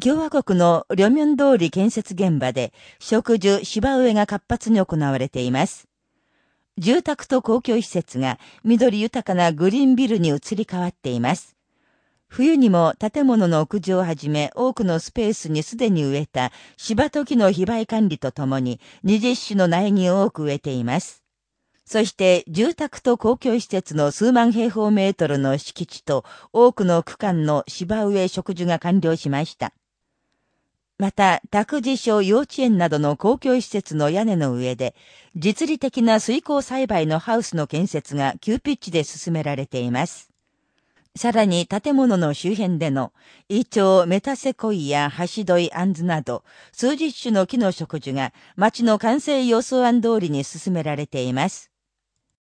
共和国の両面通り建設現場で植樹、芝植えが活発に行われています。住宅と公共施設が緑豊かなグリーンビルに移り変わっています。冬にも建物の屋上をはじめ多くのスペースにすでに植えた芝と木の非売管理とともに20種の苗木を多く植えています。そして住宅と公共施設の数万平方メートルの敷地と多くの区間の芝植え植樹が完了しました。また、託児所幼稚園などの公共施設の屋根の上で、実利的な水耕栽培のハウスの建設が急ピッチで進められています。さらに建物の周辺でのイチョウ、メタセコイやハシドイ、アンズなど数十種の木の植樹が町の完成予想案通りに進められています。